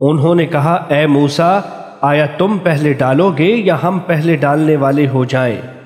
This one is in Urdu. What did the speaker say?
انہوں نے کہا، اے موسا آیا تم پہلے ڈالو گے یا ہم پہلے ڈالنے والے ہو جائیں؟